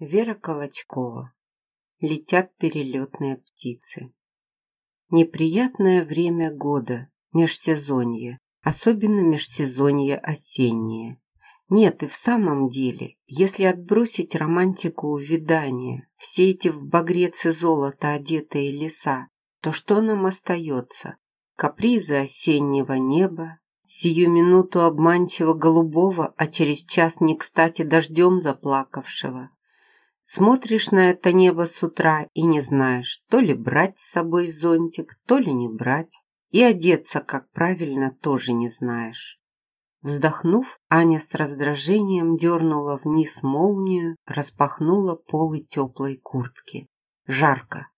Вера Колочкова. Летят перелетные птицы. Неприятное время года, межсезонье, особенно межсезонье осеннее. Нет, и в самом деле, если отбросить романтику увядания, все эти в багрец и золото одетые леса, то что нам остается? Капризы осеннего неба, сию минуту обманчиво голубого, а через час не кстати дождем заплакавшего, Смотришь на это небо с утра и не знаешь, то ли брать с собой зонтик, то ли не брать. И одеться, как правильно, тоже не знаешь. Вздохнув, Аня с раздражением дернула вниз молнию, распахнула полы теплой куртки. Жарко.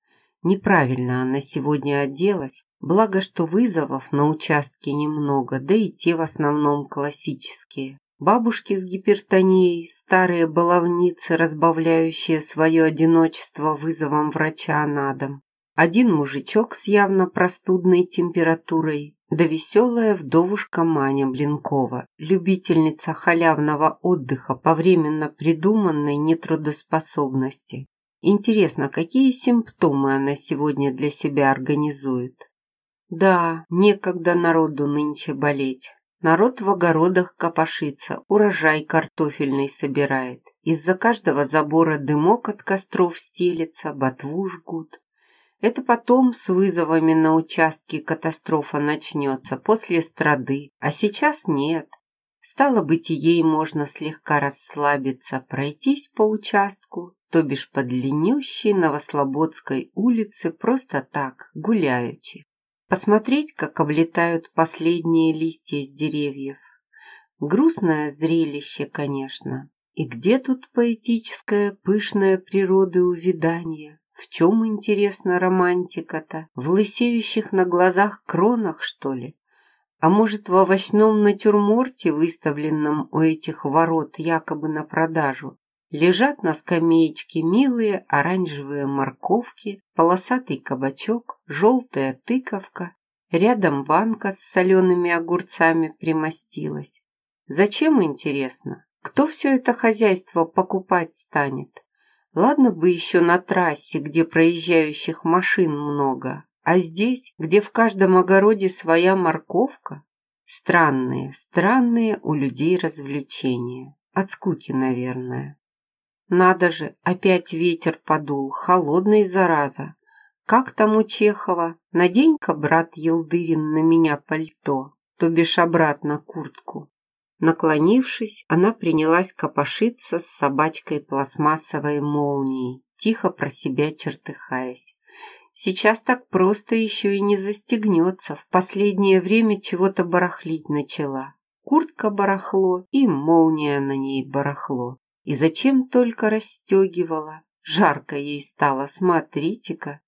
Неправильно она сегодня оделась, благо что вызовов на участке немного, да и те в основном классические. Бабушки с гипертонией, старые баловницы, разбавляющие свое одиночество вызовом врача на дом. Один мужичок с явно простудной температурой, да веселая вдовушка Маня Блинкова, любительница халявного отдыха по временно придуманной нетрудоспособности. Интересно, какие симптомы она сегодня для себя организует? Да, некогда народу нынче болеть. Народ в огородах копошится, урожай картофельный собирает. Из-за каждого забора дымок от костров стелится, ботву жгут. Это потом с вызовами на участке катастрофа начнется, после страды, а сейчас нет. Стало быть, и ей можно слегка расслабиться, пройтись по участку, то бишь по длиннющей Новослободской улице просто так, гуляючи посмотреть, как облетают последние листья с деревьев. Грустное зрелище, конечно. И где тут поэтическая, пышная природа увядания? В чем, интересно, романтика-то? В лысеющих на глазах кронах, что ли? А может, в овощном натюрморте, выставленном у этих ворот якобы на продажу? Лежат на скамеечке милые оранжевые морковки, полосатый кабачок, желтая тыковка. Рядом банка с солеными огурцами примостилась. Зачем, интересно? Кто все это хозяйство покупать станет? Ладно бы еще на трассе, где проезжающих машин много, а здесь, где в каждом огороде своя морковка? Странные, странные у людей развлечения. От скуки, наверное. Надо же, опять ветер подул, холодный, зараза. Как там у Чехова? Надень-ка, брат Елдырин, на меня пальто, то бишь обратно куртку. Наклонившись, она принялась копошиться с собачкой пластмассовой молнией, тихо про себя чертыхаясь. Сейчас так просто еще и не застегнется, в последнее время чего-то барахлить начала. Куртка барахло и молния на ней барахло. И зачем только расстегивала? Жарко ей стало, смотрите-ка.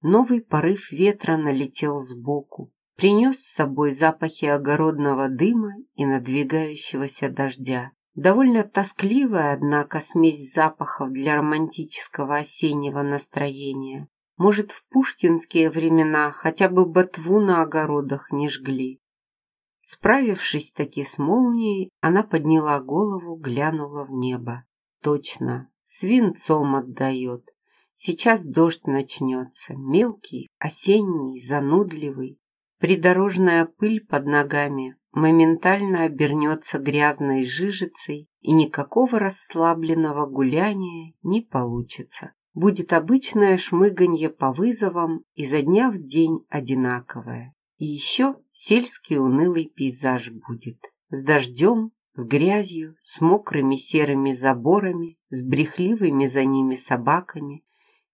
Новый порыв ветра налетел сбоку, принес с собой запахи огородного дыма и надвигающегося дождя. Довольно тоскливая, однако, смесь запахов для романтического осеннего настроения. Может, в пушкинские времена хотя бы ботву на огородах не жгли. Справившись таки с молнией, она подняла голову, глянула в небо. Точно, свинцом отдает. Сейчас дождь начнется, мелкий, осенний, занудливый. Придорожная пыль под ногами моментально обернется грязной жижицей, и никакого расслабленного гуляния не получится. Будет обычное шмыганье по вызовам изо дня в день одинаковое. И еще сельский унылый пейзаж будет. С дождем, с грязью, с мокрыми серыми заборами, с брехливыми за ними собаками.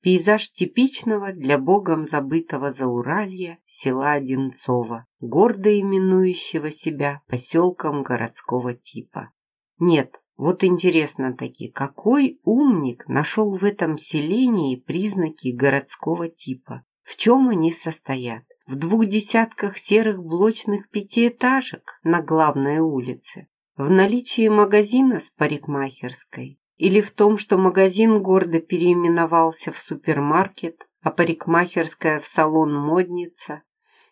Пейзаж типичного для богом забытого Зауралья села Одинцова, гордо именующего себя поселком городского типа. Нет, вот интересно таки, какой умник нашел в этом селении признаки городского типа? В чем они состоят? В двух десятках серых блочных пятиэтажек на главной улице, в наличии магазина с парикмахерской или в том, что магазин гордо переименовался в супермаркет, а парикмахерская в салон модница.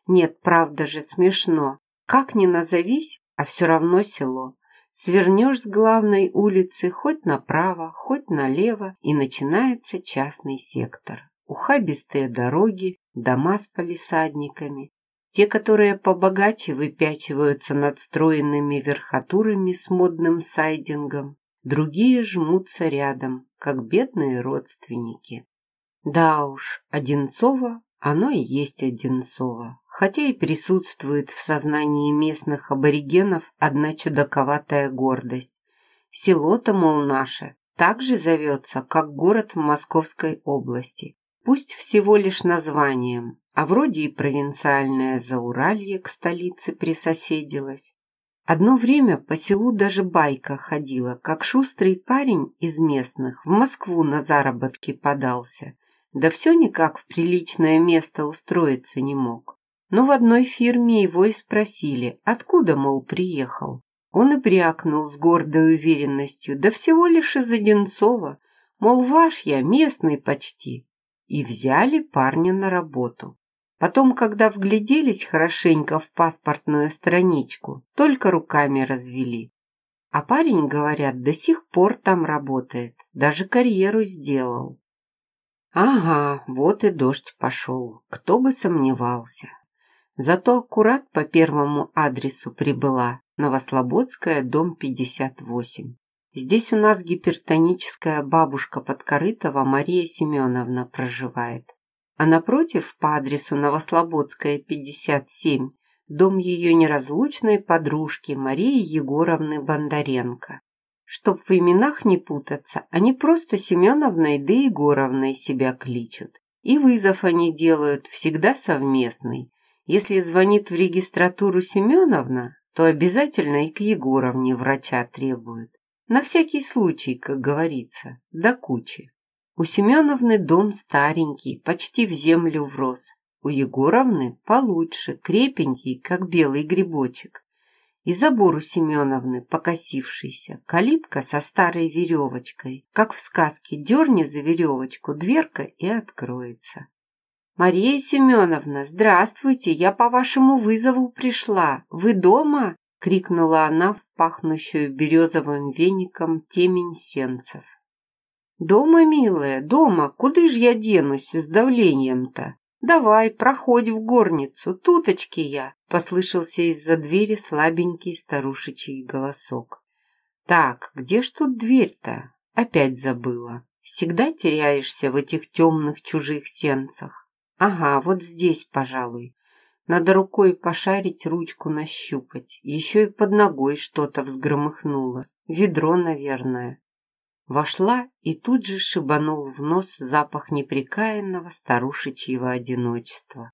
Нет, правда же, смешно. Как ни назовись, а все равно село. Свернешь с главной улицы хоть направо, хоть налево, и начинается частный сектор. Ухабистые дороги, дома с палисадниками. Те, которые побогаче выпячиваются над стройными верхотурами с модным сайдингом. Другие жмутся рядом, как бедные родственники. Да уж, Одинцово, оно и есть Одинцово, хотя и присутствует в сознании местных аборигенов одна чудаковатая гордость. Село-то, мол, наше, так же зовется, как город в Московской области. Пусть всего лишь названием, а вроде и провинциальное Зауралье к столице присоседилось. Одно время по селу даже байка ходила, как шустрый парень из местных в Москву на заработки подался. Да все никак в приличное место устроиться не мог. Но в одной фирме его и спросили, откуда, мол, приехал. Он и брякнул с гордой уверенностью, да всего лишь из Одинцова, мол, ваш я, местный почти. И взяли парня на работу. Потом, когда вгляделись хорошенько в паспортную страничку, только руками развели. А парень, говорят, до сих пор там работает, даже карьеру сделал. Ага, вот и дождь пошел, кто бы сомневался. Зато аккурат по первому адресу прибыла, Новослободская, дом 58. Здесь у нас гипертоническая бабушка Подкорытова Мария Семеновна проживает а напротив, по адресу Новослободская, 57, дом ее неразлучной подружки Марии Егоровны Бондаренко. Чтоб в именах не путаться, они просто Семеновной да Егоровной себя кличут. И вызов они делают всегда совместный. Если звонит в регистратуру Семеновна, то обязательно и к Егоровне врача требуют. На всякий случай, как говорится, до кучи. У Семеновны дом старенький, почти в землю врос. У Егоровны получше, крепенький, как белый грибочек. И забор у Семеновны покосившийся, калитка со старой веревочкой. Как в сказке, дерни за веревочку, дверка и откроется. «Мария Семеновна, здравствуйте, я по вашему вызову пришла. Вы дома?» — крикнула она пахнущую березовым веником темень сенцев. «Дома, милая, дома, куда ж я денусь с давлением-то? Давай, проходь в горницу, туточки я!» Послышался из-за двери слабенький старушечий голосок. «Так, где ж тут дверь-то?» Опять забыла. Всегда теряешься в этих темных чужих сенцах. Ага, вот здесь, пожалуй. Надо рукой пошарить, ручку нащупать. Еще и под ногой что-то взгромыхнуло. Ведро, наверное. Вошла и тут же шибанул в нос запах неприкаянного старушечьего одиночества.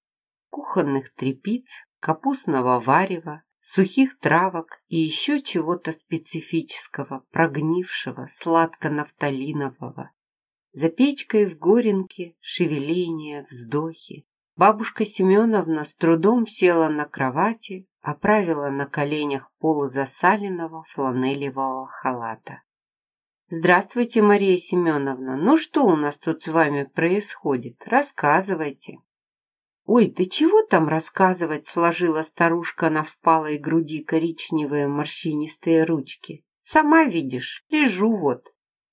Кухонных трепиц, капустного варева, сухих травок и еще чего-то специфического, прогнившего, сладко-нафталинового. За печкой в горенке шевеление, вздохи. Бабушка Семеновна с трудом села на кровати, оправила на коленях полы засаленного фланелевого халата. «Здравствуйте, Мария Семеновна. Ну что у нас тут с вами происходит? Рассказывайте». «Ой, ты чего там рассказывать?» — сложила старушка на впалой груди коричневые морщинистые ручки. «Сама видишь, лежу вот».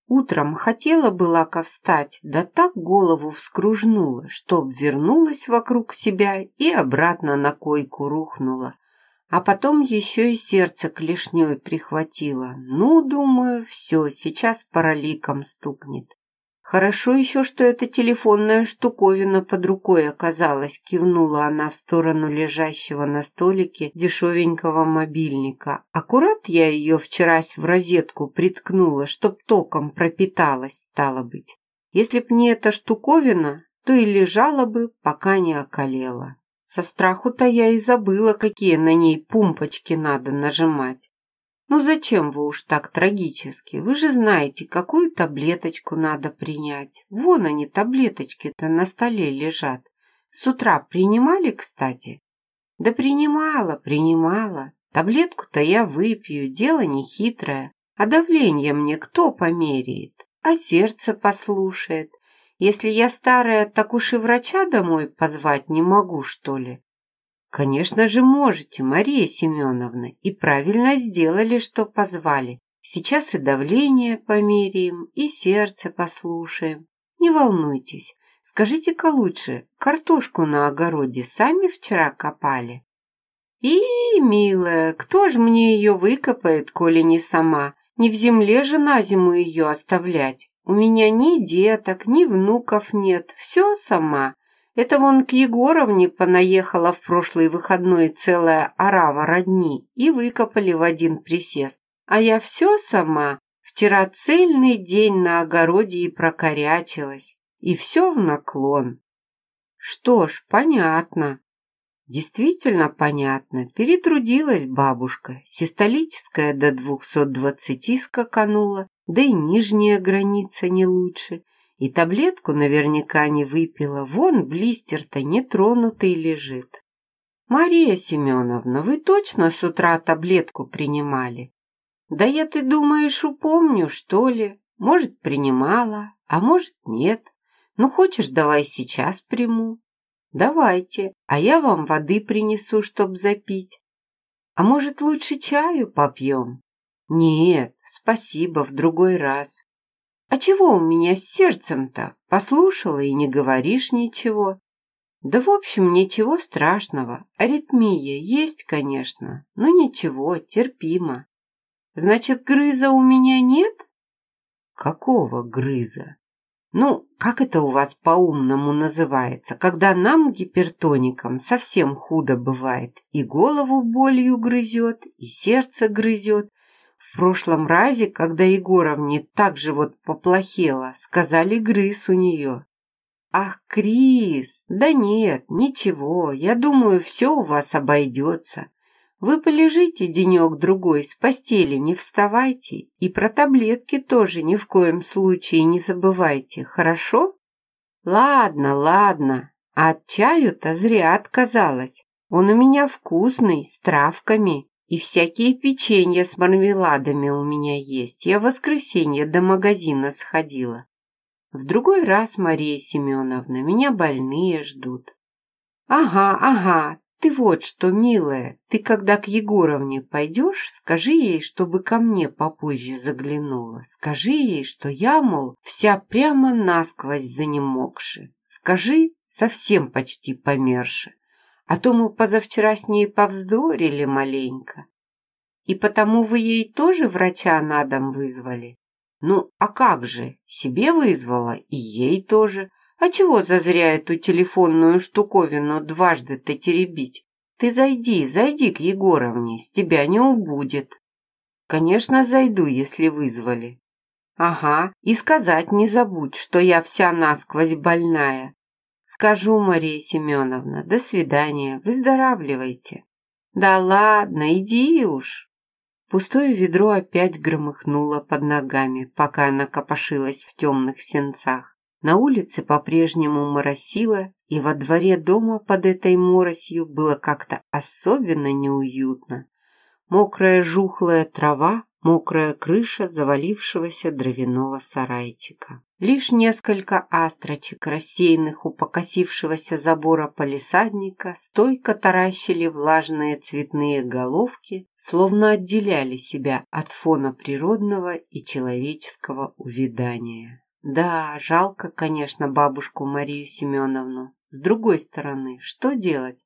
Утром хотела была встать, да так голову вскружнула, что обвернулась вокруг себя и обратно на койку рухнула. А потом еще и сердце клешней прихватило. Ну, думаю, все, сейчас параликом стукнет. Хорошо еще, что эта телефонная штуковина под рукой оказалась, кивнула она в сторону лежащего на столике дешевенького мобильника. Аккурат я ее вчерась в розетку приткнула, чтоб током пропиталась, стало быть. Если б не эта штуковина, то и лежала бы, пока не околела. Со страху-то я и забыла, какие на ней пумпочки надо нажимать. Ну зачем вы уж так трагически? Вы же знаете, какую таблеточку надо принять. Вон они, таблеточки-то на столе лежат. С утра принимали, кстати? Да принимала, принимала. Таблетку-то я выпью, дело не хитрое. А давление мне кто померяет? А сердце послушает? Если я старая, так уж и врача домой позвать не могу, что ли? Конечно же можете, Мария Семеновна, и правильно сделали, что позвали. Сейчас и давление померяем, и сердце послушаем. Не волнуйтесь. Скажите-ка лучше, картошку на огороде сами вчера копали? И, милая, кто ж мне ее выкопает, коли не сама? Не в земле же на зиму ее оставлять. У меня ни деток, ни внуков нет, все сама. Это вон к Егоровне понаехала в прошлый выходной целая орава родни и выкопали в один присест. А я все сама. Вчера цельный день на огороде и прокорячилась. И все в наклон. Что ж, понятно. Действительно понятно. Перетрудилась бабушка. Систолическая до двухсот двадцати скаканула, да и нижняя граница не лучше. И таблетку наверняка не выпила. Вон блистер-то нетронутый лежит. «Мария Семеновна, вы точно с утра таблетку принимали?» «Да я, ты думаешь, упомню, что ли? Может, принимала, а может, нет. Ну, хочешь, давай сейчас приму?» «Давайте, а я вам воды принесу, чтоб запить. А может, лучше чаю попьем?» «Нет, спасибо, в другой раз. «А чего у меня с сердцем-то? Послушала и не говоришь ничего». «Да, в общем, ничего страшного. Аритмия есть, конечно, но ничего, терпимо». «Значит, грыза у меня нет?» «Какого грыза?» «Ну, как это у вас по-умному называется, когда нам, гипертоникам, совсем худо бывает, и голову болью грызет, и сердце грызет, в прошлом разе, когда Егоровне так же вот поплохело, сказали грыз у нее. «Ах, Крис, да нет, ничего, я думаю, все у вас обойдется. Вы полежите денек-другой, с постели не вставайте и про таблетки тоже ни в коем случае не забывайте, хорошо?» «Ладно, ладно, а от чаю-то зря отказалась. Он у меня вкусный, с травками, и всякие печенья с мармеладами у меня есть. Я в воскресенье до магазина сходила. В другой раз, Мария Семеновна, меня больные ждут. Ага, ага, ты вот что, милая, ты когда к Егоровне пойдешь, скажи ей, чтобы ко мне попозже заглянула. Скажи ей, что я, мол, вся прямо насквозь занемогши. Скажи, совсем почти померши а то мы позавчера с ней повздорили маленько. И потому вы ей тоже врача на дом вызвали? Ну, а как же, себе вызвала и ей тоже. А чего зазря эту телефонную штуковину дважды-то теребить? Ты зайди, зайди к Егоровне, с тебя не убудет. Конечно, зайду, если вызвали. Ага, и сказать не забудь, что я вся насквозь больная. Скажу, Мария Семеновна, до свидания, выздоравливайте. Да ладно, иди уж. Пустое ведро опять громыхнуло под ногами, пока она копошилась в темных сенцах. На улице по-прежнему моросило, и во дворе дома под этой моросью было как-то особенно неуютно. Мокрая жухлая трава мокрая крыша завалившегося дровяного сарайчика. Лишь несколько астрочек, рассеянных у покосившегося забора полисадника, стойко таращили влажные цветные головки, словно отделяли себя от фона природного и человеческого увядания. Да, жалко, конечно, бабушку Марию Семеновну. С другой стороны, что делать?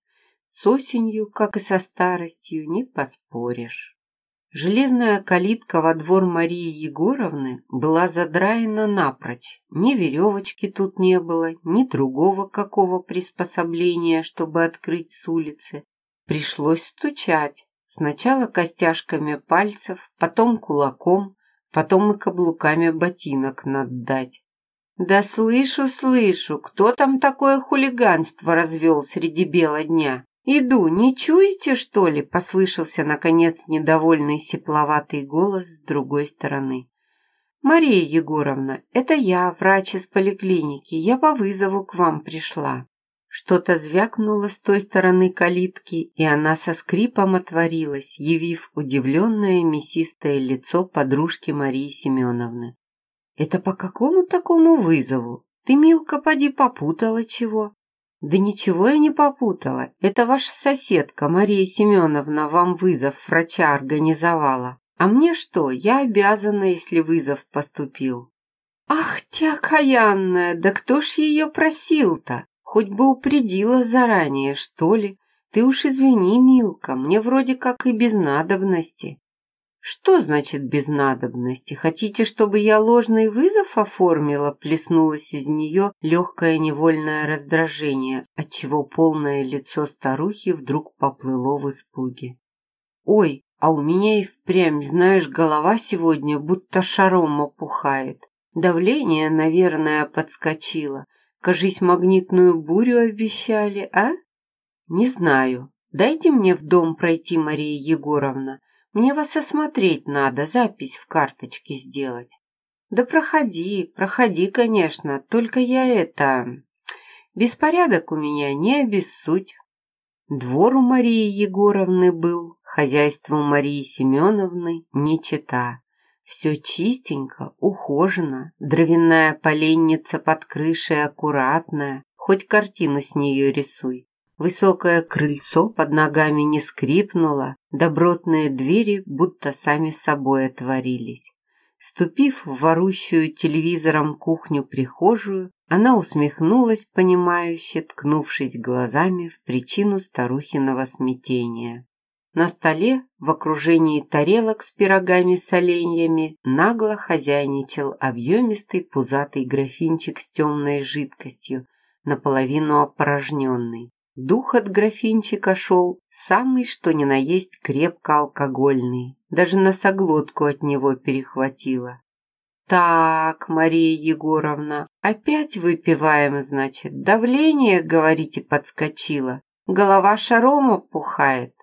С осенью, как и со старостью, не поспоришь. Железная калитка во двор Марии Егоровны была задраена напрочь. Ни веревочки тут не было, ни другого какого приспособления, чтобы открыть с улицы. Пришлось стучать. Сначала костяшками пальцев, потом кулаком, потом и каблуками ботинок наддать. «Да слышу, слышу, кто там такое хулиганство развел среди бела дня?» «Иду, не чуете, что ли?» – послышался, наконец, недовольный сепловатый голос с другой стороны. «Мария Егоровна, это я, врач из поликлиники. Я по вызову к вам пришла». Что-то звякнуло с той стороны калитки, и она со скрипом отворилась, явив удивленное мясистое лицо подружки Марии Семеновны. «Это по какому такому вызову? Ты, Милка, поди попутала чего?» Да ничего я не попутала. Это ваша соседка Мария Семеновна вам вызов врача организовала. А мне что, я обязана, если вызов поступил. Ах ты окаянная, да кто ж ее просил-то? Хоть бы упредила заранее, что ли. Ты уж извини, Милка, мне вроде как и без надобности. Что значит без надобности? Хотите, чтобы я ложный вызов оформила? Плеснулось из нее легкое невольное раздражение, отчего полное лицо старухи вдруг поплыло в испуге. Ой, а у меня и впрямь, знаешь, голова сегодня будто шаром опухает. Давление, наверное, подскочило. Кажись, магнитную бурю обещали, а? Не знаю. Дайте мне в дом пройти, Мария Егоровна. Мне вас осмотреть надо, запись в карточке сделать. Да проходи, проходи, конечно, только я это... Беспорядок у меня, не обессудь. Двор у Марии Егоровны был, хозяйство Марии Семеновны не чета. Все чистенько, ухожено, дровяная поленница под крышей аккуратная, хоть картину с нее рисуй. Высокое крыльцо под ногами не скрипнуло, добротные двери будто сами собой отворились. Ступив в ворущую телевизором кухню-прихожую, она усмехнулась, понимающе, ткнувшись глазами в причину старухиного смятения. На столе, в окружении тарелок с пирогами с оленьями, нагло хозяйничал объемистый пузатый графинчик с темной жидкостью, наполовину опорожненный. Дух от графинчика шел самый что ни на есть крепко алкогольный. Даже носоглотку от него перехватило. «Так, Мария Егоровна, опять выпиваем, значит. Давление, говорите, подскочило. Голова шаром опухает.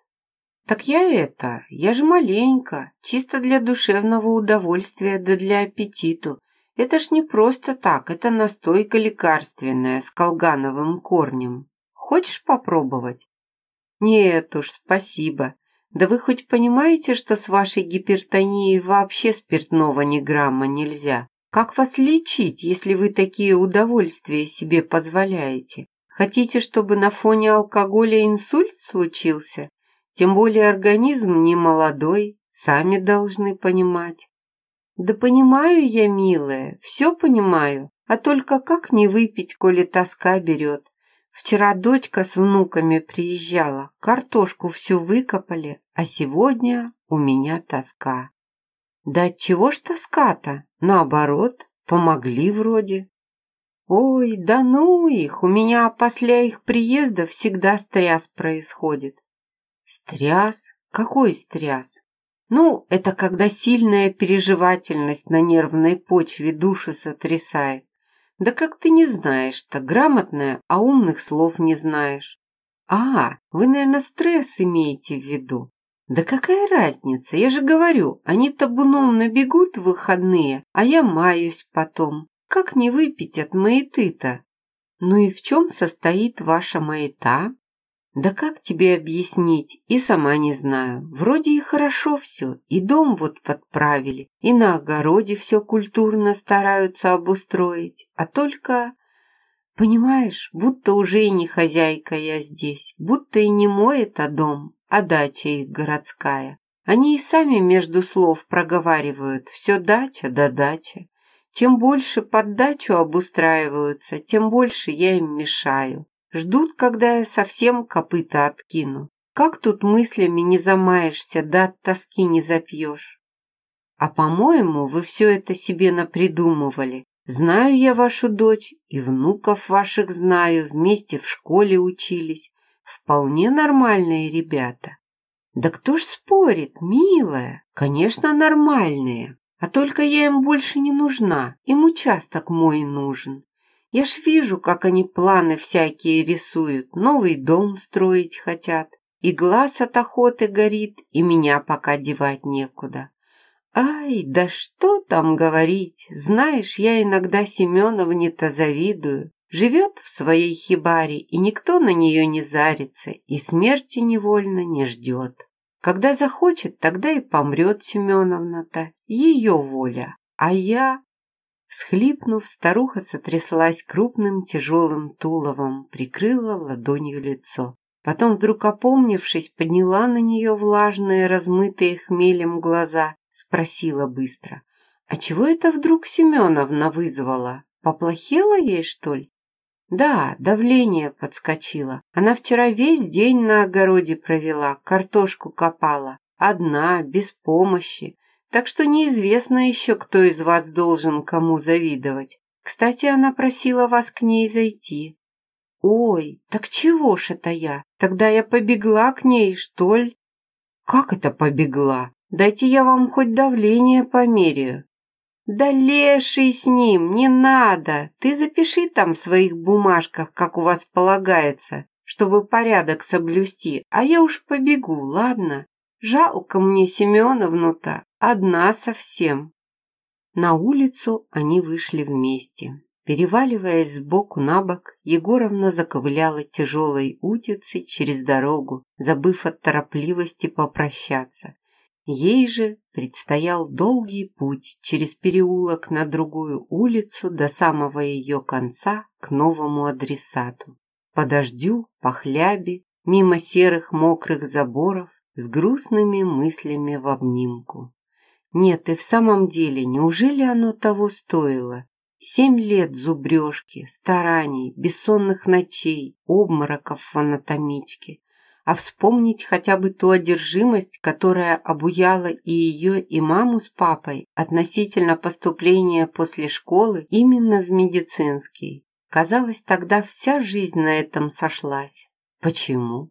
Так я это, я же маленько, чисто для душевного удовольствия да для аппетиту. Это ж не просто так, это настойка лекарственная с колгановым корнем. Хочешь попробовать?» «Нет уж, спасибо. Да вы хоть понимаете, что с вашей гипертонией вообще спиртного ни грамма нельзя? Как вас лечить, если вы такие удовольствия себе позволяете? Хотите, чтобы на фоне алкоголя инсульт случился? Тем более организм не молодой, сами должны понимать». «Да понимаю я, милая, все понимаю, а только как не выпить, коли тоска берет? Вчера дочка с внуками приезжала, картошку всю выкопали, а сегодня у меня тоска. Да чего ж тоска-то? Наоборот, помогли вроде. Ой, да ну их, у меня после их приезда всегда стряс происходит. Стряс? Какой стряс? Ну, это когда сильная переживательность на нервной почве душу сотрясает. Да как ты не знаешь-то, грамотная, а умных слов не знаешь. А, вы, наверное, стресс имеете в виду. Да какая разница, я же говорю, они табуном набегут в выходные, а я маюсь потом. Как не выпить от маяты-то? Ну и в чем состоит ваша маята? Да как тебе объяснить, и сама не знаю. Вроде и хорошо все, и дом вот подправили, и на огороде все культурно стараются обустроить, а только... Понимаешь, будто уже и не хозяйка я здесь, будто и не мой это дом, а дача их городская. Они и сами между слов проговаривают, все дача да дача. Чем больше под дачу обустраиваются, тем больше я им мешаю. Ждут, когда я совсем копыта откину. Как тут мыслями не замаешься, да от тоски не запьешь? А по-моему, вы все это себе напридумывали. Знаю я вашу дочь, и внуков ваших знаю, вместе в школе учились. Вполне нормальные ребята. Да кто ж спорит, милая? Конечно, нормальные. А только я им больше не нужна, им участок мой нужен. Я ж вижу, как они планы всякие рисуют, новый дом строить хотят. И глаз от охоты горит, и меня пока девать некуда. Ай, да что там говорить, знаешь, я иногда Семеновне-то завидую. Живет в своей хибаре, и никто на нее не зарится, и смерти невольно не ждет. Когда захочет, тогда и помрет Семеновна-то, ее воля. А я... Всхлипнув, старуха сотряслась крупным тяжелым туловом, прикрыла ладонью лицо. Потом, вдруг опомнившись, подняла на нее влажные, размытые хмелем глаза, спросила быстро. «А чего это вдруг Семеновна вызвала? Поплохело ей, что ли?» «Да, давление подскочило. Она вчера весь день на огороде провела, картошку копала. Одна, без помощи. Так что неизвестно еще, кто из вас должен кому завидовать. Кстати, она просила вас к ней зайти». «Ой, так чего ж это я? Тогда я побегла к ней, что ли?» «Как это побегла? Дайте я вам хоть давление померяю». «Да леший с ним, не надо. Ты запиши там в своих бумажках, как у вас полагается, чтобы порядок соблюсти, а я уж побегу, ладно? Жалко мне Семеновну-то, одна совсем». На улицу они вышли вместе. Переваливаясь сбоку на бок, Егоровна заковыляла тяжелой утицей через дорогу, забыв от торопливости попрощаться. Ей же предстоял долгий путь через переулок на другую улицу до самого ее конца к новому адресату. По дождю, по хлябе, мимо серых мокрых заборов, с грустными мыслями в обнимку. Нет, и в самом деле, неужели оно того стоило? Семь лет зубрежки, стараний, бессонных ночей, обмороков в анатомичке а вспомнить хотя бы ту одержимость, которая обуяла и ее, и маму с папой относительно поступления после школы именно в медицинский. Казалось, тогда вся жизнь на этом сошлась. Почему?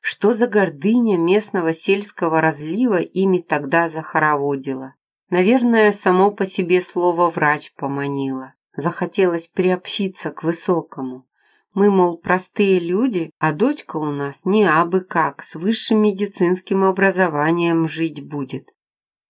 Что за гордыня местного сельского разлива ими тогда захороводила? Наверное, само по себе слово «врач» поманило. Захотелось приобщиться к высокому. Мы, мол, простые люди, а дочка у нас не абы как, с высшим медицинским образованием жить будет.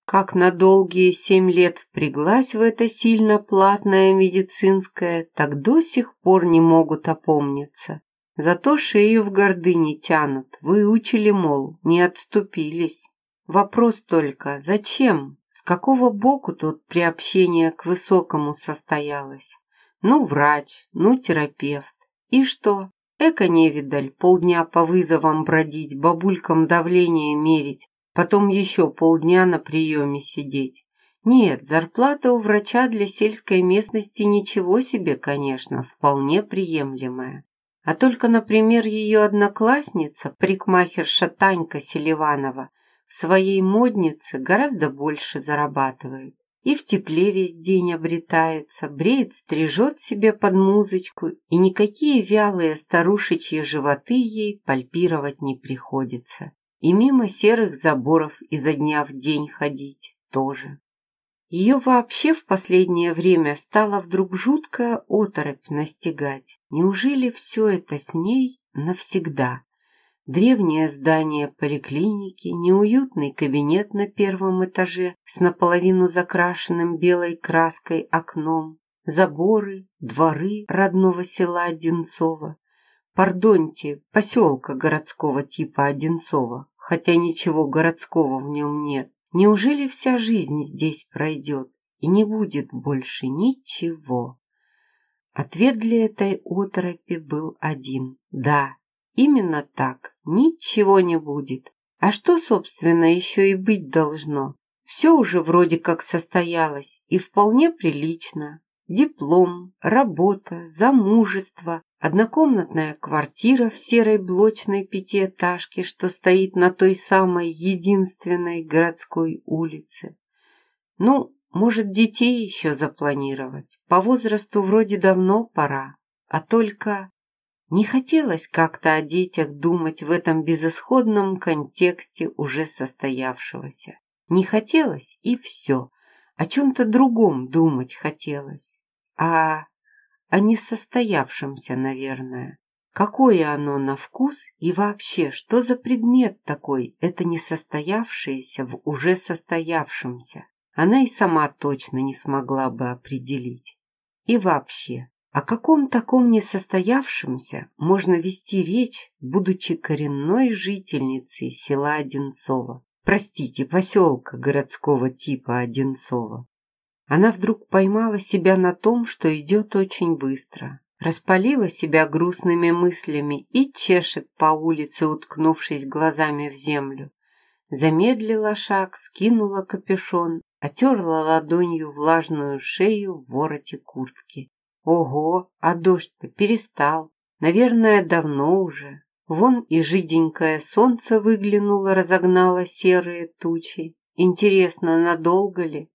Как на долгие семь лет впряглась в это сильно платное медицинское, так до сих пор не могут опомниться. Зато шею в гордыне тянут, выучили, мол, не отступились. Вопрос только, зачем? С какого боку тут приобщение к высокому состоялось? Ну, врач, ну, терапевт. И что? Эко-невидаль полдня по вызовам бродить, бабулькам давление мерить, потом еще полдня на приеме сидеть. Нет, зарплата у врача для сельской местности ничего себе, конечно, вполне приемлемая. А только, например, ее одноклассница, парикмахерша Танька Селиванова, в своей моднице гораздо больше зарабатывает и в тепле весь день обретается, бреет, стрижет себе под музычку, и никакие вялые старушечьи животы ей пальпировать не приходится. И мимо серых заборов изо дня в день ходить тоже. Ее вообще в последнее время стала вдруг жуткая оторопь настигать. Неужели все это с ней навсегда? Древнее здание поликлиники, неуютный кабинет на первом этаже с наполовину закрашенным белой краской окном, заборы, дворы родного села Одинцово, пардоньте, поселка городского типа Одинцово, хотя ничего городского в нем нет. Неужели вся жизнь здесь пройдет и не будет больше ничего? Ответ для этой оторопи был один – да, Именно так. Ничего не будет. А что, собственно, еще и быть должно? Все уже вроде как состоялось и вполне прилично. Диплом, работа, замужество, однокомнатная квартира в серой блочной пятиэтажке, что стоит на той самой единственной городской улице. Ну, может, детей еще запланировать. По возрасту вроде давно пора. А только не хотелось как-то о детях думать в этом безысходном контексте уже состоявшегося. Не хотелось и все. О чем-то другом думать хотелось. А о несостоявшемся, наверное. Какое оно на вкус и вообще, что за предмет такой, это несостоявшееся в уже состоявшемся? Она и сама точно не смогла бы определить. И вообще, о каком таком несостоявшемся можно вести речь, будучи коренной жительницей села Одинцово? Простите, поселка городского типа Одинцово. Она вдруг поймала себя на том, что идет очень быстро. Распалила себя грустными мыслями и чешет по улице, уткнувшись глазами в землю. Замедлила шаг, скинула капюшон, отерла ладонью влажную шею в вороте куртки. Ого, а дождь-то перестал. Наверное, давно уже. Вон и жиденькое солнце выглянуло, разогнало серые тучи. Интересно, надолго ли?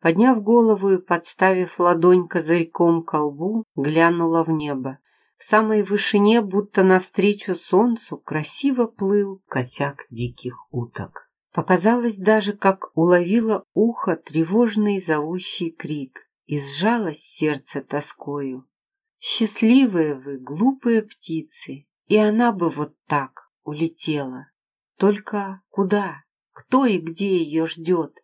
Подняв голову и подставив ладонь козырьком к колбу, глянула в небо. В самой вышине, будто навстречу солнцу, красиво плыл косяк диких уток. Показалось даже, как уловила ухо тревожный зовущий крик, и сжалось сердце тоскою. Счастливые вы, глупые птицы, и она бы вот так улетела. Только куда? Кто и где ее ждет?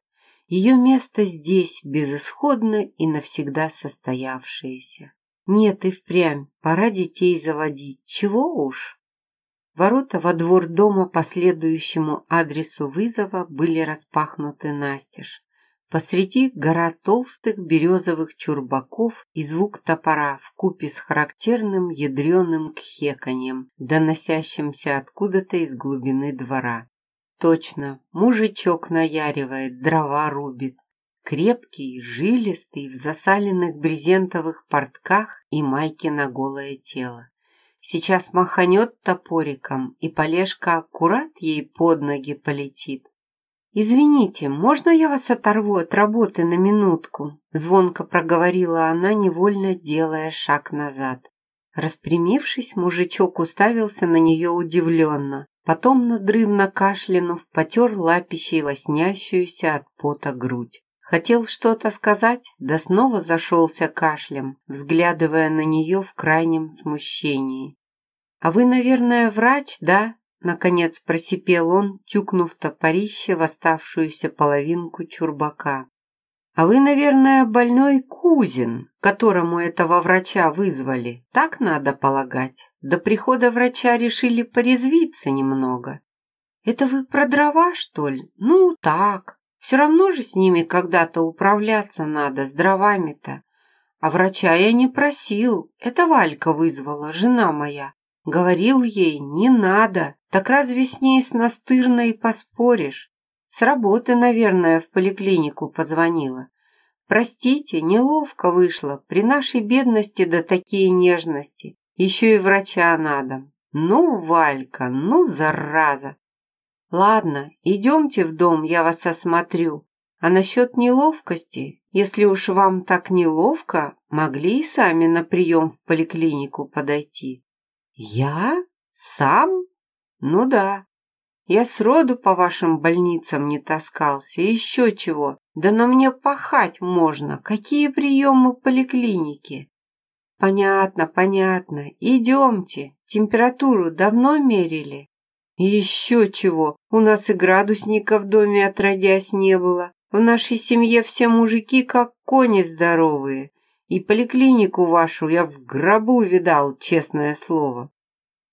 Ее место здесь, безысходно и навсегда состоявшееся. Нет и впрямь, пора детей заводить, чего уж. Ворота во двор дома по следующему адресу вызова были распахнуты настежь. Посреди гора толстых березовых чурбаков и звук топора в купе с характерным ядреным кхеканьем, доносящимся откуда-то из глубины двора. Точно, мужичок наяривает, дрова рубит. Крепкий, жилистый, в засаленных брезентовых портках и майке на голое тело. Сейчас маханет топориком, и полежка аккурат ей под ноги полетит. «Извините, можно я вас оторву от работы на минутку?» Звонко проговорила она, невольно делая шаг назад. Распрямившись, мужичок уставился на нее удивленно. Потом, надрывно кашлянув, потер лапищей лоснящуюся от пота грудь. Хотел что-то сказать, да снова зашелся кашлем, взглядывая на нее в крайнем смущении. «А вы, наверное, врач, да?» Наконец просипел он, тюкнув топорище в оставшуюся половинку чурбака. «А вы, наверное, больной Кузин, которому этого врача вызвали. Так надо полагать. До прихода врача решили порезвиться немного. Это вы про дрова, что ли? Ну, так. Все равно же с ними когда-то управляться надо, с дровами-то. А врача я не просил. Это Валька вызвала, жена моя. Говорил ей, не надо. Так разве с ней с настырной поспоришь? С работы, наверное, в поликлинику позвонила. Простите, неловко вышло. При нашей бедности да такие нежности. Еще и врача надо. Ну, Валька, ну, зараза. Ладно, идемте в дом, я вас осмотрю. А насчет неловкости, если уж вам так неловко, могли и сами на прием в поликлинику подойти. Я? Сам? Ну да. Я сроду по вашим больницам не таскался. Еще чего. Да на мне пахать можно. Какие приемы в поликлинике? Понятно, понятно. Идемте. Температуру давно мерили? Еще чего. У нас и градусника в доме отродясь не было. В нашей семье все мужики как кони здоровые. И поликлинику вашу я в гробу видал, честное слово.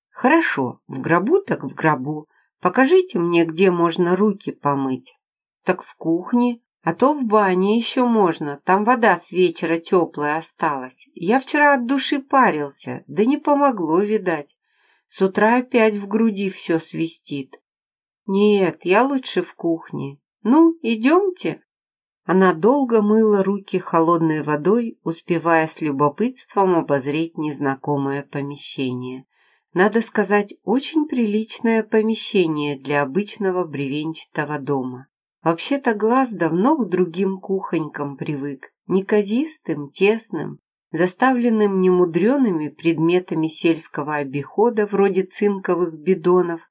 Хорошо, в гробу так в гробу. Покажите мне, где можно руки помыть. Так в кухне, а то в бане еще можно, там вода с вечера теплая осталась. Я вчера от души парился, да не помогло, видать. С утра опять в груди все свистит. Нет, я лучше в кухне. Ну, идемте. Она долго мыла руки холодной водой, успевая с любопытством обозреть незнакомое помещение. Надо сказать, очень приличное помещение для обычного бревенчатого дома. Вообще-то глаз давно к другим кухонькам привык, неказистым, тесным, заставленным немудреными предметами сельского обихода вроде цинковых бидонов,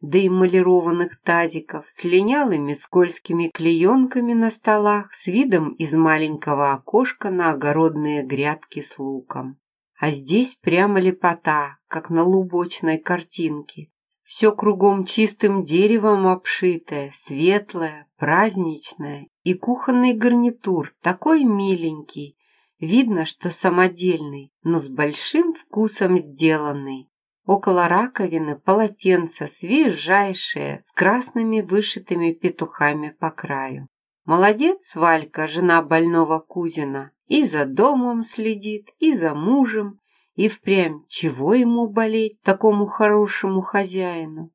да и эмалированных тазиков с линялыми скользкими клеенками на столах с видом из маленького окошка на огородные грядки с луком. А здесь прямо лепота, как на лубочной картинке. Все кругом чистым деревом обшитое, светлое, праздничное. И кухонный гарнитур такой миленький. Видно, что самодельный, но с большим вкусом сделанный. Около раковины полотенце свежайшее, с красными вышитыми петухами по краю. Молодец Валька, жена больного Кузина, и за домом следит, и за мужем, и впрямь чего ему болеть, такому хорошему хозяину?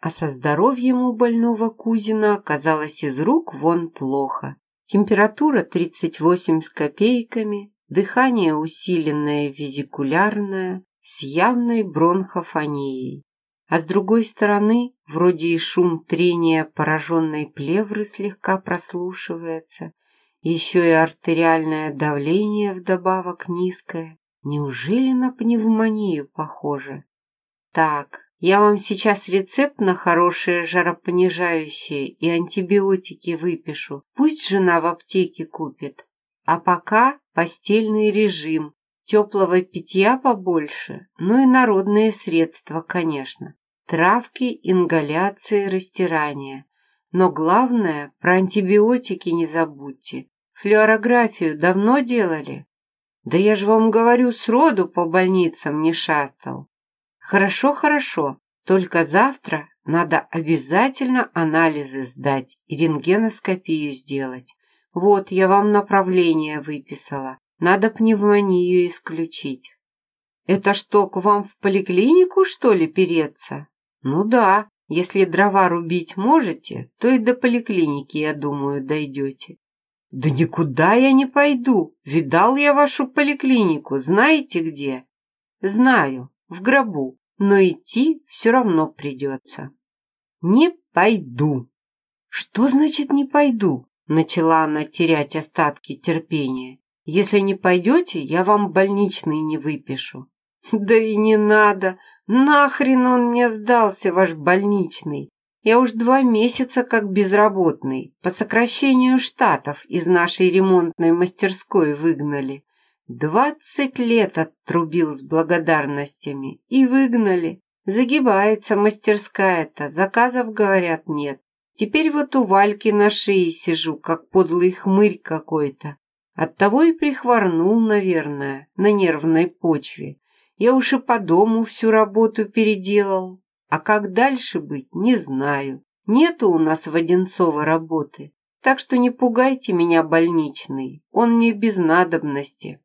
А со здоровьем у больного Кузина оказалось из рук вон плохо. Температура 38 с копейками, дыхание усиленное визикулярное, с явной бронхофонией. А с другой стороны, вроде и шум трения пораженной плевры слегка прослушивается, еще и артериальное давление вдобавок низкое. Неужели на пневмонию похоже? Так, я вам сейчас рецепт на хорошее жаропонижающее и антибиотики выпишу. Пусть жена в аптеке купит. А пока постельный режим, теплого питья побольше, ну и народные средства, конечно. Травки, ингаляции, растирания. Но главное, про антибиотики не забудьте. Флюорографию давно делали? Да я же вам говорю, сроду по больницам не шастал. Хорошо, хорошо, только завтра надо обязательно анализы сдать и рентгеноскопию сделать. Вот, я вам направление выписала. Надо пневмонию исключить. Это что, к вам в поликлинику, что ли, переться? Ну да, если дрова рубить можете, то и до поликлиники, я думаю, дойдете. Да никуда я не пойду. Видал я вашу поликлинику, знаете где? Знаю, в гробу, но идти все равно придется. Не пойду. Что значит не пойду? Начала она терять остатки терпения. Если не пойдете, я вам больничный не выпишу. Да и не надо. Нахрен он мне сдался, ваш больничный. Я уж два месяца как безработный. По сокращению штатов из нашей ремонтной мастерской выгнали. Двадцать лет оттрубил с благодарностями. И выгнали. Загибается мастерская-то, заказов, говорят, нет. Теперь вот у Вальки на шее сижу, как подлый хмырь какой-то. Оттого и прихворнул, наверное, на нервной почве. Я уж и по дому всю работу переделал. А как дальше быть, не знаю. Нету у нас в Одинцово работы. Так что не пугайте меня, больничный. Он мне без надобности.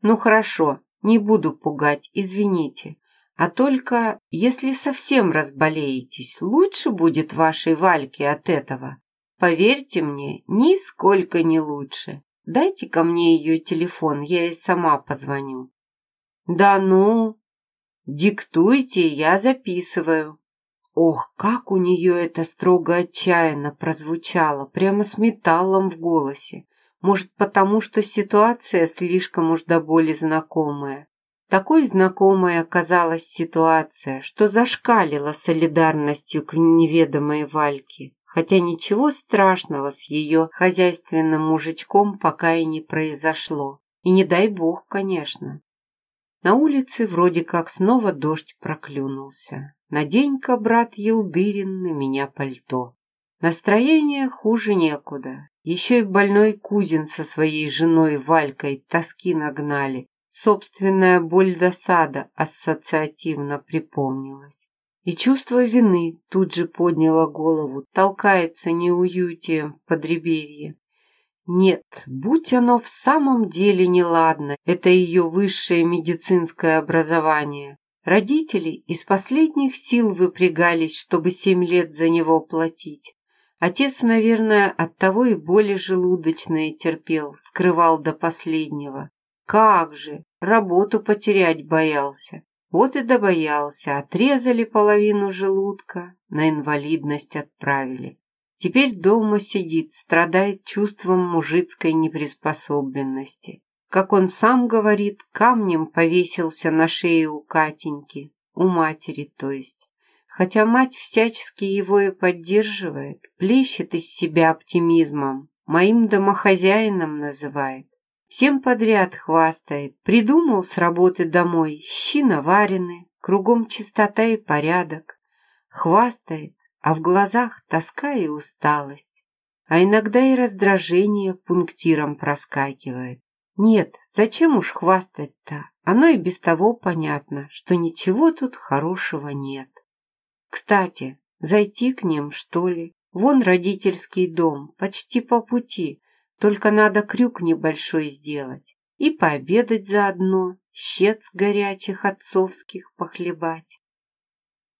Ну хорошо, не буду пугать, извините. А только, если совсем разболеетесь, лучше будет вашей Вальке от этого. Поверьте мне, нисколько не лучше. Дайте ко мне ее телефон, я ей сама позвоню». «Да ну!» «Диктуйте, я записываю». Ох, как у нее это строго отчаянно прозвучало, прямо с металлом в голосе. Может, потому что ситуация слишком уж до боли знакомая. Такой знакомой оказалась ситуация, что зашкалила солидарностью к неведомой Вальке хотя ничего страшного с ее хозяйственным мужичком пока и не произошло. И не дай бог, конечно. На улице вроде как снова дождь проклюнулся. Надень-ка, брат Елдырин, на меня пальто. Настроение хуже некуда. Еще и больной Кузин со своей женой Валькой тоски нагнали. Собственная боль досада ассоциативно припомнилась. И чувство вины тут же подняло голову, толкается неуютием в подреберье. Нет, будь оно в самом деле неладно, это ее высшее медицинское образование. Родители из последних сил выпрягались, чтобы семь лет за него платить. Отец, наверное, оттого и боли желудочные терпел, скрывал до последнего. Как же, работу потерять боялся. Вот и добоялся, отрезали половину желудка, на инвалидность отправили. Теперь дома сидит, страдает чувством мужицкой неприспособленности. Как он сам говорит, камнем повесился на шее у Катеньки, у матери, то есть. Хотя мать всячески его и поддерживает, плещет из себя оптимизмом, моим домохозяином называет. Всем подряд хвастает. Придумал с работы домой, щи наварены, кругом чистота и порядок. Хвастает, а в глазах тоска и усталость. А иногда и раздражение пунктиром проскакивает. Нет, зачем уж хвастать-то? Оно и без того понятно, что ничего тут хорошего нет. Кстати, зайти к ним, что ли? Вон родительский дом, почти по пути, только надо крюк небольшой сделать и пообедать заодно, щец горячих отцовских похлебать.